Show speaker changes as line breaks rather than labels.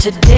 today